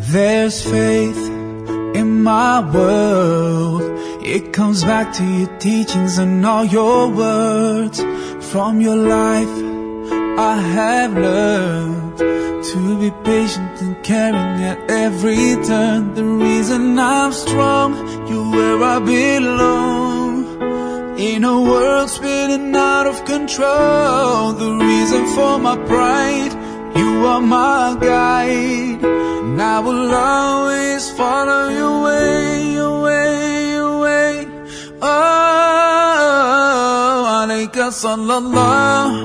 There's faith in my world. It comes back to your teachings and all your words. From your life, I have learned to be patient and caring at every turn. The reason I'm strong, you're where I belong. In a world spinning out of control, the reason for my pride, you are my guide. And I will always follow your way, your way, your way. Oh, alayka sallallahu,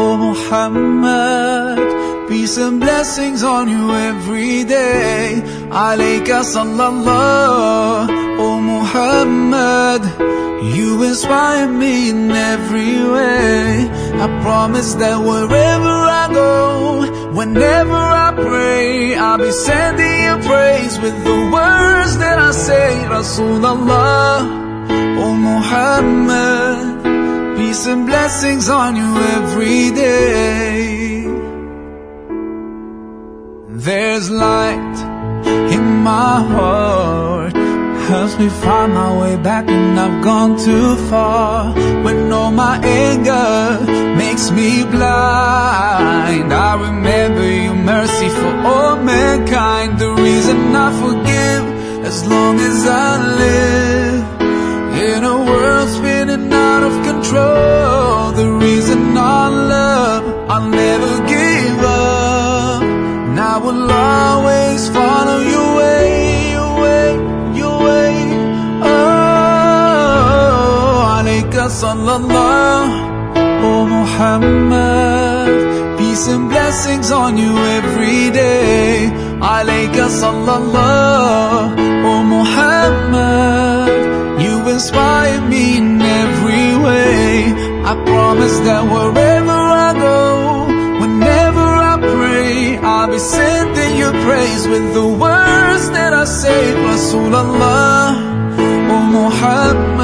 oh Muhammad. Peace and blessings on you every day. Alayka sallallahu, oh Muhammad. You inspire me in every way. I promise that wherever I go, whenever I pray, I'll be sending you praise with the words that I say. Rasulullah, oh Muhammad, peace and blessings on you every day. There's light in my heart helps me find my way back when I've gone too far. When all my anger makes me blind, I remember your mercy for all mankind. The reason I forgive as long as I live in a world spinning out of control. The reason I love, I'll never give up. And I will always follow your way, alayka sallallahu, oh Muhammad. Peace and blessings on you every day. Alayka sallallahu, oh Muhammad. You inspire me in every way. I promise that wherever I go, whenever I pray, I'll be sending you praise with the words that I say. Rasulullah, oh Muhammad,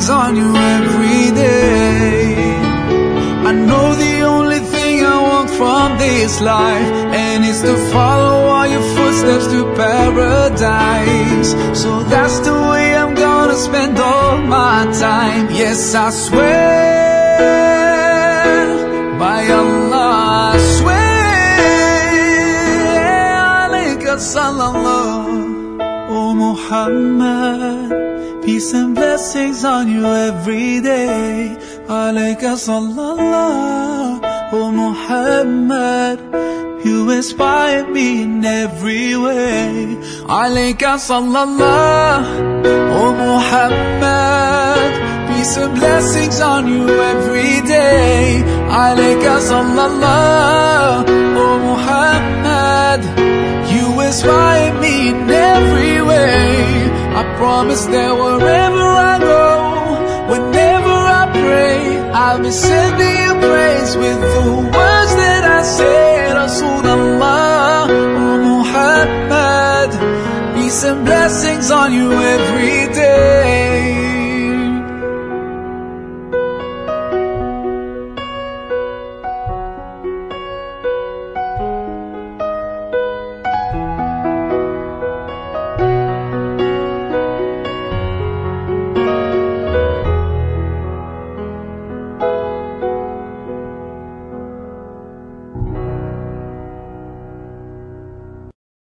blessings on you every day. I know the only thing I want from this life, and it's to follow all your footsteps to paradise. So that's the way I'm gonna spend all my time. Yes, I swear by Allah, I swear. Sallallahu, oh Muhammad. Peace and blessings on you every day. Alayka sallallahu, oh Muhammad. You inspire me in every way. Alayka sallallahu, oh Muhammad. Peace and blessings on you every day. Sallallahu, oh promise that wherever I go, whenever I pray, I'll be sending you praise with the words that I say. Rasulullah, oh Muhammad, peace and blessings on you every